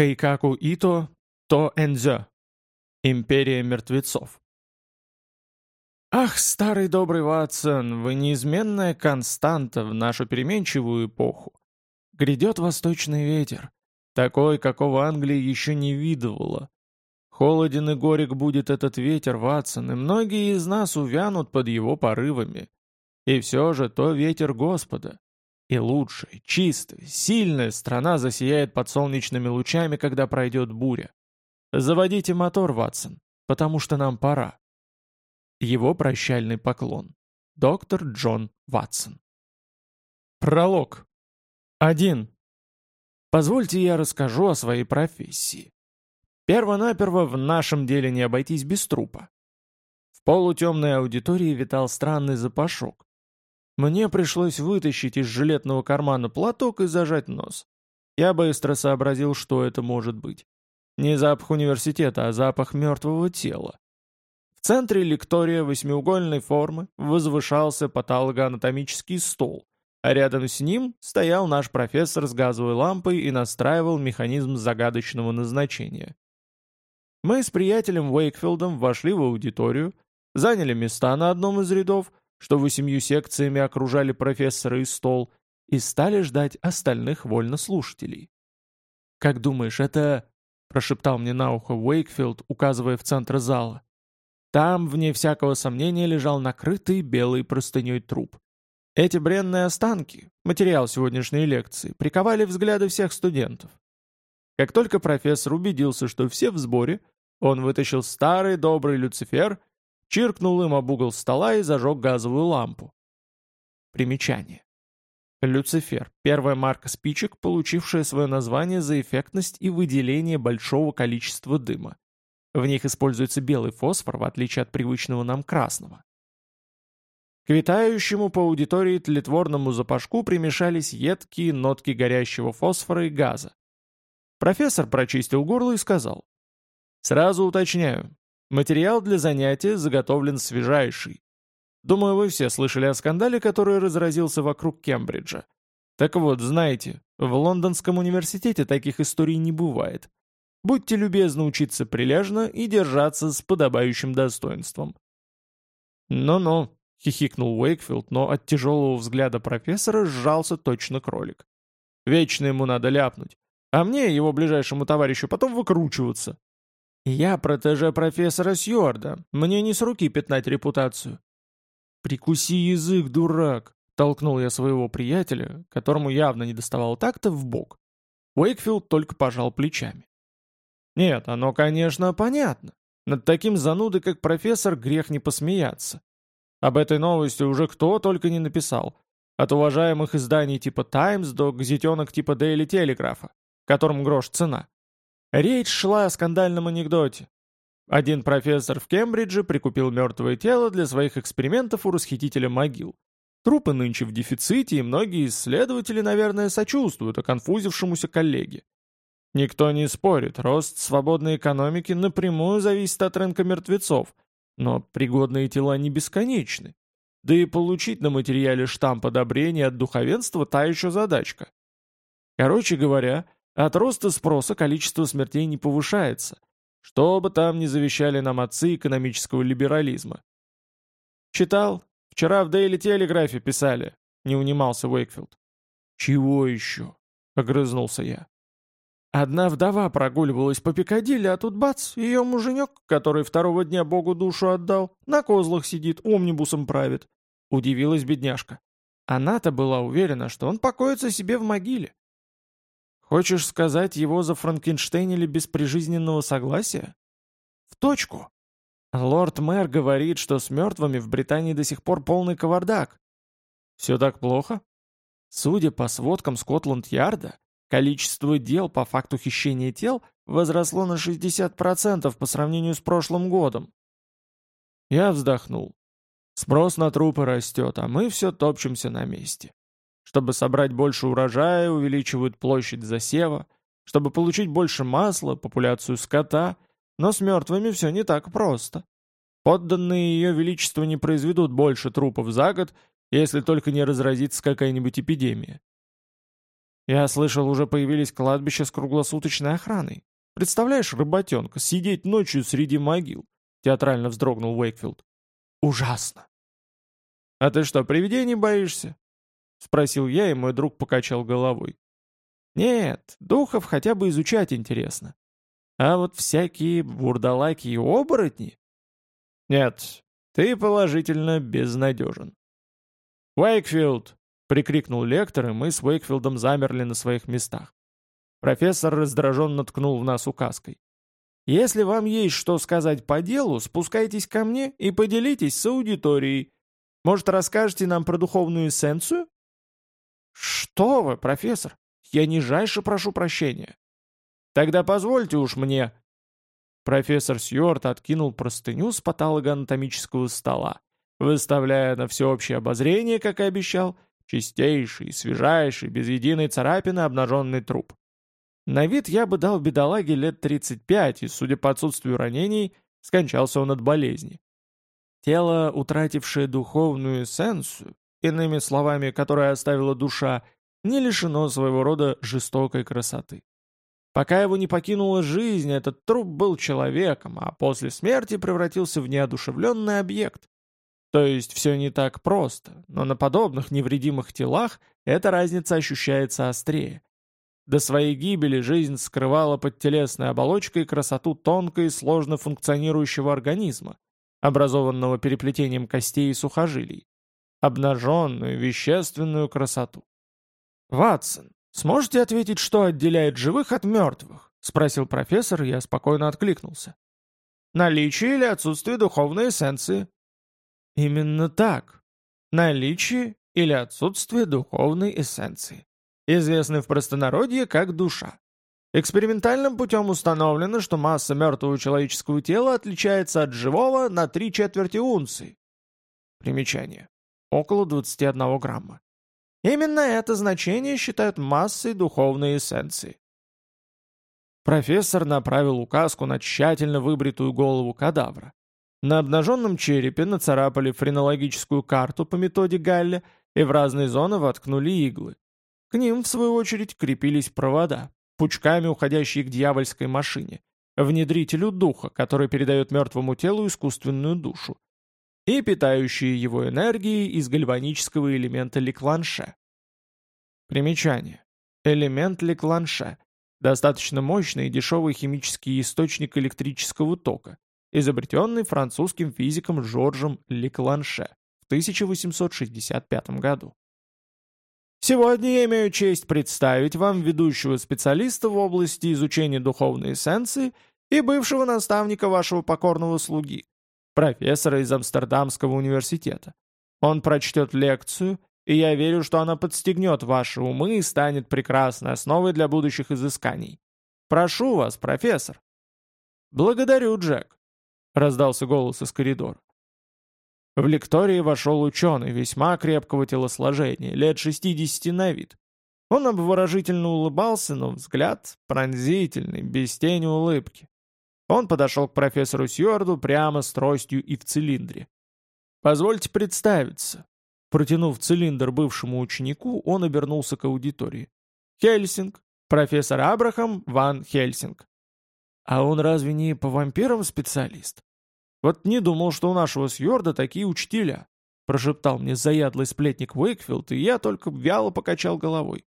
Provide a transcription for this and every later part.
Кайкаку Ито То Энзё. Империя мертвецов. Ах, старый добрый Ватсон, вы неизменная константа в нашу переменчивую эпоху. Грядет восточный ветер, такой, какого Англия еще не видывала. Холоден и горек будет этот ветер, Ватсон, и многие из нас увянут под его порывами. И все же то ветер Господа. И лучшая, чистая, сильная страна засияет под солнечными лучами, когда пройдет буря. Заводите мотор, Ватсон, потому что нам пора. Его прощальный поклон. Доктор Джон Ватсон. Пролог. 1. Позвольте я расскажу о своей профессии. Первонаперво в нашем деле не обойтись без трупа. В полутемной аудитории витал странный запашок. Мне пришлось вытащить из жилетного кармана платок и зажать нос. Я быстро сообразил, что это может быть. Не запах университета, а запах мертвого тела. В центре лектория восьмиугольной формы возвышался патологоанатомический стол, а рядом с ним стоял наш профессор с газовой лампой и настраивал механизм загадочного назначения. Мы с приятелем Уэйкфилдом вошли в аудиторию, заняли места на одном из рядов, что восемью секциями окружали профессора и стол, и стали ждать остальных вольнослушателей. «Как думаешь, это прошептал мне на ухо Уэйкфилд, указывая в центр зала. Там, вне всякого сомнения, лежал накрытый белой простыней труп. Эти бренные останки, материал сегодняшней лекции, приковали взгляды всех студентов. Как только профессор убедился, что все в сборе, он вытащил старый добрый Люцифер, чиркнул им об угол стола и зажег газовую лампу. Примечание. Люцифер – первая марка спичек, получившая свое название за эффектность и выделение большого количества дыма. В них используется белый фосфор, в отличие от привычного нам красного. К витающему по аудитории тлетворному запашку примешались едкие нотки горящего фосфора и газа. Профессор прочистил горло и сказал. «Сразу уточняю. Материал для занятия заготовлен свежайший. Думаю, вы все слышали о скандале, который разразился вокруг Кембриджа. Так вот, знаете, в Лондонском университете таких историй не бывает. Будьте любезны учиться прилежно и держаться с подобающим достоинством. «Ну-ну», — хихикнул Уэйкфилд, но от тяжелого взгляда профессора сжался точно кролик. «Вечно ему надо ляпнуть, а мне, его ближайшему товарищу, потом выкручиваться». «Я протеже профессора Сьюарда, мне не с руки пятнать репутацию. «Прикуси язык, дурак!» — толкнул я своего приятеля, которому явно не доставало так-то, в бок. Уэйкфилд только пожал плечами. «Нет, оно, конечно, понятно. Над таким занудой, как профессор, грех не посмеяться. Об этой новости уже кто только не написал. От уважаемых изданий типа «Таймс» до газетенок типа «Дейли Телеграфа», которым грош цена. Речь шла о скандальном анекдоте. Один профессор в Кембридже прикупил мертвое тело для своих экспериментов у расхитителя могил. Трупы нынче в дефиците, и многие исследователи, наверное, сочувствуют оконфузившемуся коллеге. Никто не спорит, рост свободной экономики напрямую зависит от рынка мертвецов, но пригодные тела не бесконечны. Да и получить на материале штамп одобрения от духовенства та еще задачка. Короче говоря, от роста спроса количество смертей не повышается – что бы там ни завещали нам отцы экономического либерализма. «Читал? Вчера в Дейли Телеграфе писали», — не унимался Уэйкфилд. «Чего еще?» — огрызнулся я. Одна вдова прогуливалась по Пикадилли, а тут бац, ее муженек, который второго дня Богу душу отдал, на козлах сидит, омнибусом правит. Удивилась бедняжка. Она-то была уверена, что он покоится себе в могиле. Хочешь сказать, его за Франкенштейнили без прижизненного согласия? В точку. Лорд-мэр говорит, что с мертвыми в Британии до сих пор полный кавардак. Все так плохо? Судя по сводкам Скотланд-Ярда, количество дел по факту хищения тел возросло на 60% по сравнению с прошлым годом. Я вздохнул. Спрос на трупы растет, а мы все топчемся на месте. Чтобы собрать больше урожая, увеличивают площадь засева. Чтобы получить больше масла, популяцию скота. Но с мертвыми все не так просто. Подданные ее величеству не произведут больше трупов за год, если только не разразится какая-нибудь эпидемия. Я слышал, уже появились кладбища с круглосуточной охраной. Представляешь, работенка, сидеть ночью среди могил?» Театрально вздрогнул Уэйкфилд. «Ужасно!» «А ты что, привидений боишься?» Спросил я, и мой друг покачал головой. «Нет, духов хотя бы изучать интересно. А вот всякие бурдалаки и оборотни...» «Нет, ты положительно безнадежен». «Уэйкфилд!» — прикрикнул лектор, и мы с Уэйкфилдом замерли на своих местах. Профессор раздраженно ткнул в нас указкой. «Если вам есть что сказать по делу, спускайтесь ко мне и поделитесь с аудиторией. Может, расскажете нам про духовную эссенцию?» «Что вы, профессор? Я нижайше прошу прощения». «Тогда позвольте уж мне...» Профессор Сьюарт откинул простыню с патологоанатомического стола, выставляя на всеобщее обозрение, как и обещал, чистейший, свежайший, без единой царапины обнаженный труп. На вид я бы дал бедолаге лет 35, и, судя по отсутствию ранений, скончался он от болезни. Тело, утратившее духовную эссенцию, иными словами, которое оставила душа, не лишено своего рода жестокой красоты. Пока его не покинула жизнь, этот труп был человеком, а после смерти превратился в неодушевленный объект. То есть все не так просто, но на подобных невредимых телах эта разница ощущается острее. До своей гибели жизнь скрывала под телесной оболочкой красоту тонко и сложно функционирующего организма, образованного переплетением костей и сухожилий, обнаженную вещественную красоту. «Ватсон, «Сможете ответить, что отделяет живых от мертвых?» — спросил профессор, я спокойно откликнулся. «Наличие или отсутствие духовной эссенции?» «Именно так. Наличие или отсутствие духовной эссенции, известны в простонародье как душа. Экспериментальным путем установлено, что масса мертвого человеческого тела отличается от живого на три четверти унции. Примечание. Около 21 грамма. Именно это значение считают массой духовной эссенции. Профессор направил указку на тщательно выбритую голову кадавра. На обнаженном черепе нацарапали френологическую карту по методе Галля и в разные зоны воткнули иглы. К ним, в свою очередь, крепились провода, пучками уходящие к дьявольской машине, внедрителю духа, который передает мертвому телу искусственную душу и питающие его энергией из гальванического элемента Лекланше. Примечание. Элемент Лекланше – достаточно мощный и дешевый химический источник электрического тока, изобретенный французским физиком Жоржем Лекланше в 1865 году. Сегодня я имею честь представить вам ведущего специалиста в области изучения духовной эссенции и бывшего наставника вашего покорного слуги, профессора из Амстердамского университета. Он прочтет лекцию, и я верю, что она подстегнет ваши умы и станет прекрасной основой для будущих изысканий. Прошу вас, профессор». «Благодарю, Джек», — раздался голос из коридора. В лектории вошел ученый весьма крепкого телосложения, лет 60 на вид. Он обворожительно улыбался, но взгляд пронзительный, без тени улыбки. Он подошел к профессору Сьюарду прямо с тростью и в цилиндре. «Позвольте представиться». Протянув цилиндр бывшему ученику, он обернулся к аудитории. «Хельсинг. Профессор Абрахам Ван Хельсинг». «А он разве не по вампирам специалист?» «Вот не думал, что у нашего Сьюарда такие учителя», прошептал мне заядлый сплетник Уэйкфилд, и я только вяло покачал головой.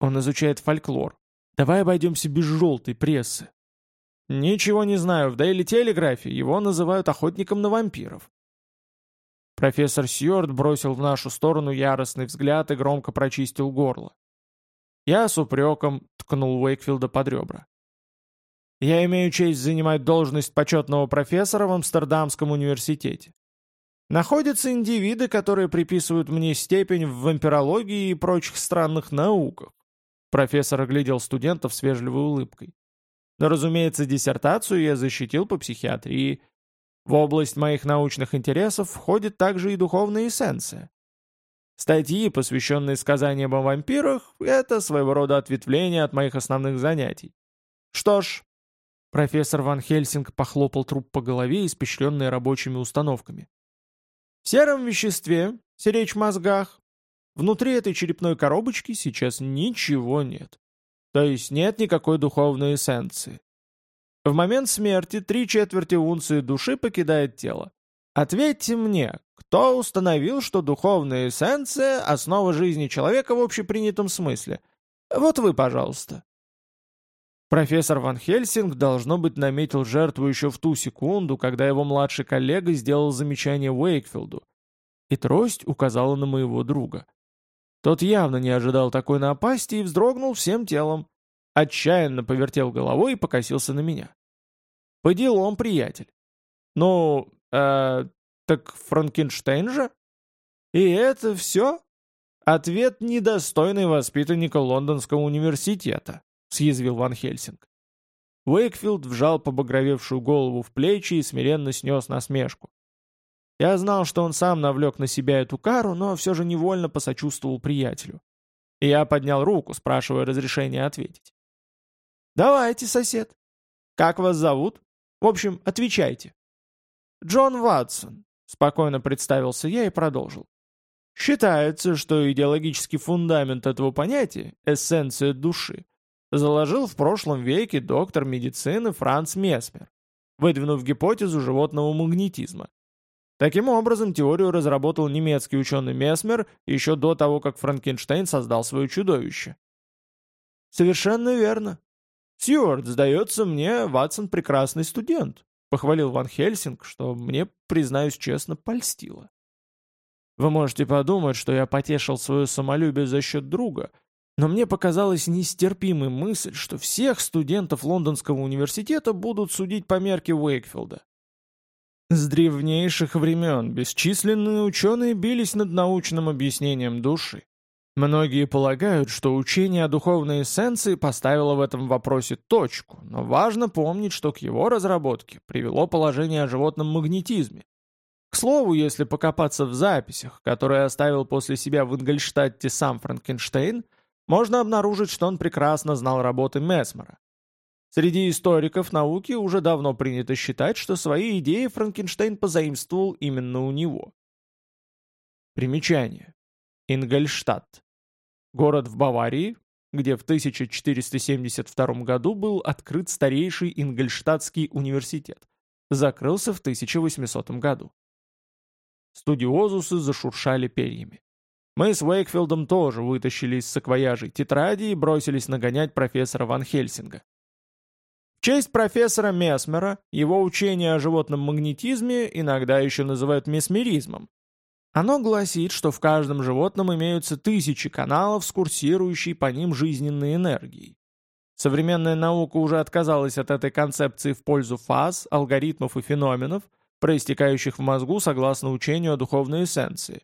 «Он изучает фольклор. Давай обойдемся без желтой прессы. «Ничего не знаю, в Дейли Телеграфе его называют охотником на вампиров». Профессор Сьюарт бросил в нашу сторону яростный взгляд и громко прочистил горло. Я с упреком ткнул Уэйкфилда под ребра. «Я имею честь занимать должность почетного профессора в Амстердамском университете. Находятся индивиды, которые приписывают мне степень в вампирологии и прочих странных науках». Профессор оглядел студентов с вежливой улыбкой. Но, разумеется, диссертацию я защитил по психиатрии. В область моих научных интересов входит также и духовная эссенция. Статьи, посвященные сказаниям о вампирах, это своего рода ответвление от моих основных занятий. Что ж, профессор Ван Хельсинг похлопал труп по голове, испещренной рабочими установками. В сером веществе, сиречь мозгах, внутри этой черепной коробочки сейчас ничего нет. То есть нет никакой духовной эссенции. В момент смерти три четверти унции души покидает тело. Ответьте мне, кто установил, что духовная эссенция – основа жизни человека в общепринятом смысле? Вот вы, пожалуйста. Профессор Ван Хельсинг, должно быть, наметил жертву еще в ту секунду, когда его младший коллега сделал замечание Уэйкфилду, и трость указала на моего друга. Тот явно не ожидал такой напасти и вздрогнул всем телом, отчаянно повертел головой и покосился на меня. «По делам, приятель». «Ну, э, так Франкенштейн же?» «И это все?» Ответ недостойный воспитанника Лондонского университета съязвил Ван Хельсинг. Уэйкфилд вжал побагровевшую голову в плечи и смиренно снес насмешку. Я знал, что он сам навлек на себя эту кару, но все же невольно посочувствовал приятелю. И я поднял руку, спрашивая разрешения ответить. «Давайте, сосед. Как вас зовут? В общем, отвечайте». «Джон Ватсон», — спокойно представился я и продолжил. «Считается, что идеологический фундамент этого понятия, эссенция души, заложил в прошлом веке доктор медицины Франц Месмер, выдвинув гипотезу животного магнетизма. Таким образом, теорию разработал немецкий ученый Месмер еще до того, как Франкенштейн создал свое чудовище. «Совершенно верно. Сьюарт, сдается мне, Ватсон прекрасный студент», похвалил Ван Хельсинг, что мне, признаюсь честно, польстило. Вы можете подумать, что я потешил свое самолюбие за счет друга — но мне показалась нестерпимой мысль, что всех студентов Лондонского университета будут судить по мерке Уэйкфилда. С древнейших времен бесчисленные ученые бились над научным объяснением души. Многие полагают, что учение о духовной эссенции поставило в этом вопросе точку, но важно помнить, что к его разработке привело положение о животном магнетизме. К слову, если покопаться в записях, которые оставил после себя в Ингольштадте сам Франкенштейн, можно обнаружить, что он прекрасно знал работы Месмера. Среди историков науки уже давно принято считать, что свои идеи Франкенштейн позаимствовал именно у него. Примечание. Ингольштадт. Город в Баварии, где в 1472 году был открыт старейший Ингольштадтский университет. Закрылся в 1800 году. Студиозусы зашуршали перьями. Мы с Уэйкфилдом тоже вытащили из саквояжей тетради и бросились нагонять профессора Ван Хельсинга. Честь профессора Месмера его учение о животном магнетизме иногда еще называют месмеризмом. Оно гласит, что в каждом животном имеются тысячи каналов с курсирующей по ним жизненной энергией. Современная наука уже отказалась от этой концепции в пользу фаз, алгоритмов и феноменов, проистекающих в мозгу согласно учению о духовной эссенции.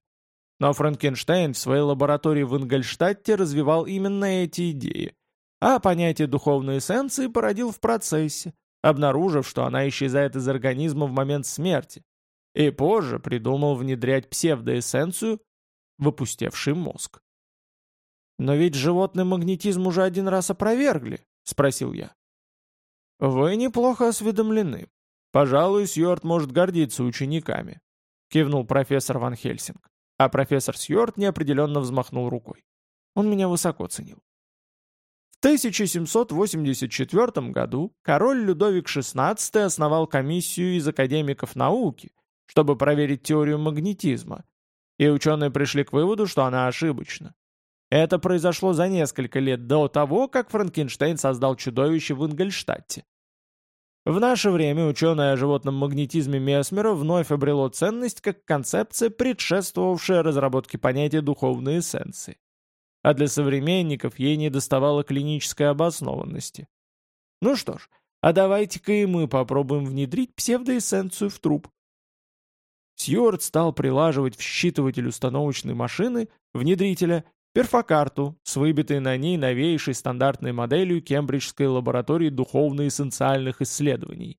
Но Франкенштейн в своей лаборатории в Ингольштадте развивал именно эти идеи, а понятие духовной эссенции породил в процессе, обнаружив, что она исчезает из организма в момент смерти, и позже придумал внедрять псевдоэссенцию в опустевший мозг. «Но ведь животный магнетизм уже один раз опровергли», — спросил я. «Вы неплохо осведомлены. Пожалуй, Сьюарт может гордиться учениками», — кивнул профессор Ван Хельсинг. А профессор Сьюарт неопределенно взмахнул рукой. Он меня высоко ценил. В 1784 году король Людовик XVI основал комиссию из академиков науки, чтобы проверить теорию магнетизма, и ученые пришли к выводу, что она ошибочна. Это произошло за несколько лет до того, как Франкенштейн создал чудовище в Ингольштадте. В наше время ученое о животном магнетизме Месмера вновь обрело ценность как концепция, предшествовавшая разработке понятия духовной эссенции. А для современников ей не доставало клинической обоснованности. Ну что ж, а давайте-ка и мы попробуем внедрить псевдоэссенцию в труп. Сьюарт стал прилаживать в считыватель установочной машины, внедрителя, перфокарту с выбитой на ней новейшей стандартной моделью Кембриджской лаборатории духовно-эссенциальных исследований.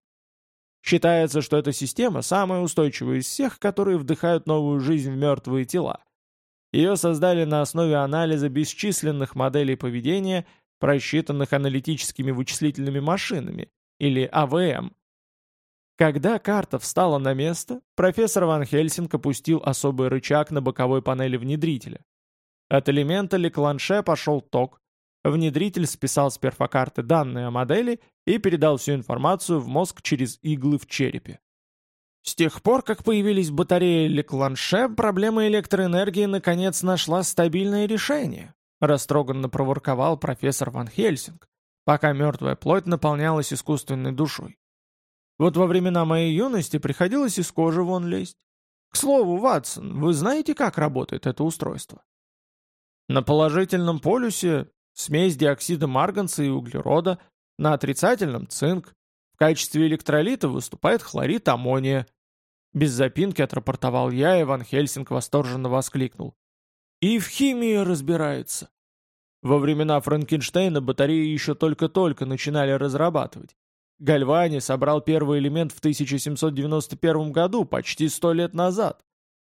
Считается, что эта система самая устойчивая из всех, которые вдыхают новую жизнь в мертвые тела. Ее создали на основе анализа бесчисленных моделей поведения, просчитанных аналитическими вычислительными машинами, или АВМ. Когда карта встала на место, профессор Ван Хельсинг опустил особый рычаг на боковой панели внедрителя. От элемента Лекланше пошел ток, внедритель списал с перфокарты данные о модели и передал всю информацию в мозг через иглы в черепе. С тех пор, как появились батареи Лекланше, проблема электроэнергии наконец нашла стабильное решение, растроганно проворковал профессор Ван Хельсинг, пока мертвая плоть наполнялась искусственной душой. Вот во времена моей юности приходилось из кожи вон лезть. К слову, Ватсон, вы знаете, как работает это устройство? На положительном полюсе смесь диоксида марганца и углерода, на отрицательном – цинк, качестве электролита выступает хлорид аммония. Без запинки отрапортовал я, и Ван Хельсинг восторженно воскликнул. И в химии разбирается. Во времена Франкенштейна батареи еще только-только начинали разрабатывать. Гальвани собрал первый элемент в 1791 году, почти сто лет назад.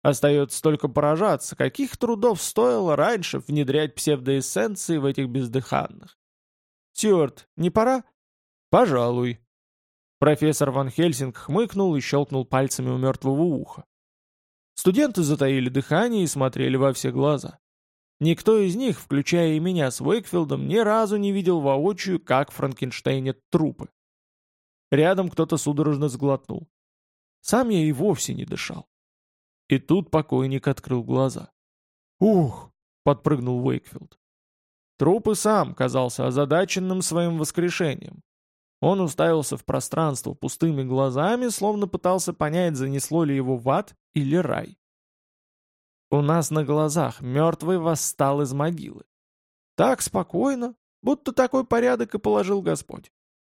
Остается только поражаться, каких трудов стоило раньше внедрять псевдоэссенции в этих бездыханных. Стюарт, не пора? Пожалуй. Профессор Ван Хельсинг хмыкнул и щелкнул пальцами у мертвого уха. Студенты затаили дыхание и смотрели во все глаза. Никто из них, включая и меня с Уэйкфилдом, ни разу не видел воочию, как Франкенштейнят трупы. Рядом кто-то судорожно сглотнул. Сам я и вовсе не дышал. И тут покойник открыл глаза. «Ух!» — подпрыгнул Уэйкфилд. Труп и сам казался озадаченным своим воскрешением. Он уставился в пространство пустыми глазами, словно пытался понять, занесло ли его в ад или рай. У нас на глазах мертвый восстал из могилы. Так спокойно, будто такой порядок и положил Господь.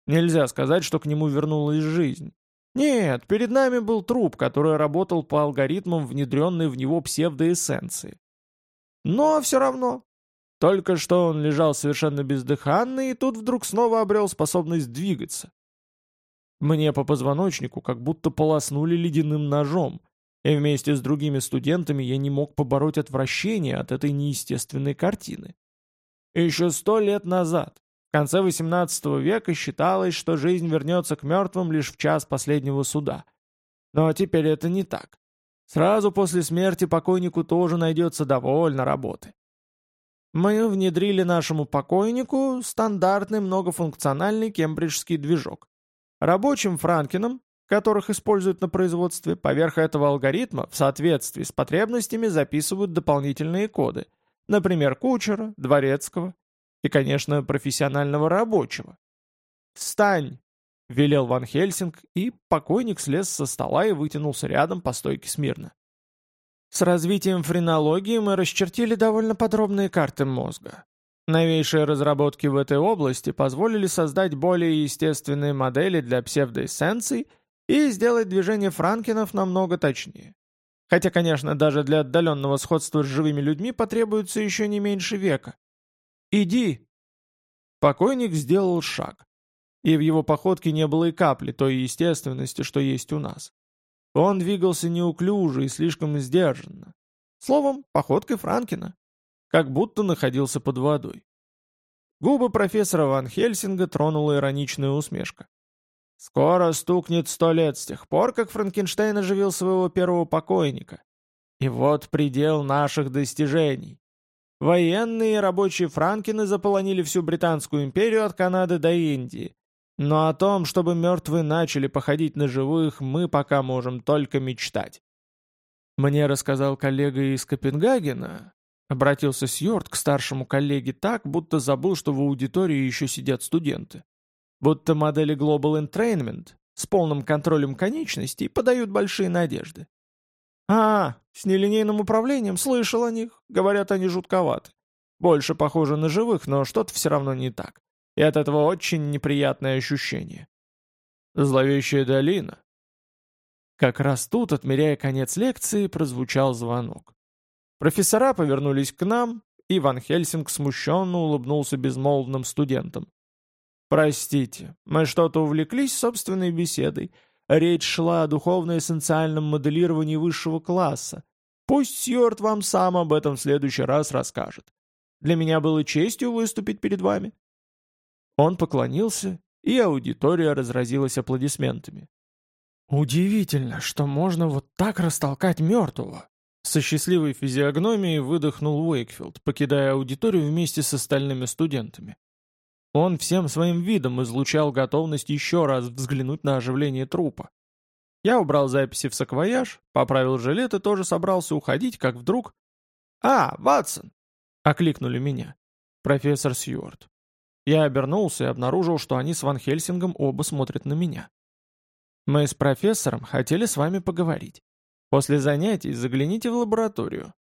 Нельзя сказать, что к нему вернулась жизнь. Нет, перед нами был труп, который работал по алгоритмам внедренной в него псевдоэссенции. Но все равно. Только что он лежал совершенно бездыханный, и тут вдруг снова обрел способность двигаться. Мне по позвоночнику как будто полоснули ледяным ножом, и вместе с другими студентами я не мог побороть отвращение от этой неестественной картины. Еще сто лет назад, в конце XVIII века, считалось, что жизнь вернется к мертвым лишь в час последнего суда. Но теперь это не так. Сразу после смерти покойнику тоже найдется довольно работы. Мы внедрили нашему покойнику стандартный многофункциональный кембриджский движок. Рабочим Франкином которых используют на производстве, поверх этого алгоритма в соответствии с потребностями записывают дополнительные коды, например, кучера, дворецкого и, конечно, профессионального рабочего. «Встань!» — велел Ван Хельсинг, и покойник слез со стола и вытянулся рядом по стойке смирно. С развитием френологии мы расчертили довольно подробные карты мозга. Новейшие разработки в этой области позволили создать более естественные модели для псевдоэссенций — и сделать движение франкинов намного точнее. Хотя, конечно, даже для отдаленного сходства с живыми людьми потребуется еще не меньше века. «Иди!» Покойник сделал шаг, и в его походке не было и капли той естественности, что есть у нас. Он двигался неуклюже и слишком сдержанно. Словом, походкой Франкина. Как будто находился под водой. Губы профессора Ван Хельсинга тронула ироничная усмешка. Скоро стукнет сто лет с тех пор, как Франкенштейн оживил своего первого покойника. И вот предел наших достижений. Военные и рабочие франкины заполонили всю Британскую империю от Канады до Индии. Но о том, чтобы мертвые начали походить на живых, мы пока можем только мечтать. Мне рассказал коллега из Копенгагена, обратился Сьорд к старшему коллеге так, будто забыл, что в аудитории еще сидят студенты. Будто модели Global Entrainment с полным контролем конечностей подают большие надежды. «А, с нелинейным управлением слышал о них. Говорят, они жутковаты. Больше похожи на живых, но что-то все равно не так. И от этого очень неприятное ощущение. Зловещая долина. Как раз тут, отмеряя конец лекции, прозвучал звонок. Профессора повернулись к нам, и Ван Хельсинг смущенно улыбнулся безмолвным студентам. Простите, мы что-то увлеклись собственной беседой. Речь шла о духовно-эссенциальном моделировании высшего класса. Пусть Сьюарт вам сам об этом в следующий раз расскажет. Для меня было честью выступить перед вами». Он поклонился, и аудитория разразилась аплодисментами. «Удивительно, что можно вот так растолкать мертвого», — Со счастливой физиогномией выдохнул Уэйкфилд, покидая аудиторию вместе с остальными студентами. Он всем своим видом излучал готовность еще раз взглянуть на оживление трупа. Я убрал записи в саквояж, поправил жилет и тоже собрался уходить, как вдруг... «А, Ватсон!» — окликнули меня. «Профессор Сьюарт». Я обернулся и обнаружил, что они с Ван Хельсингом оба смотрят на меня. «Мы с профессором хотели с вами поговорить. После занятий загляните в лабораторию.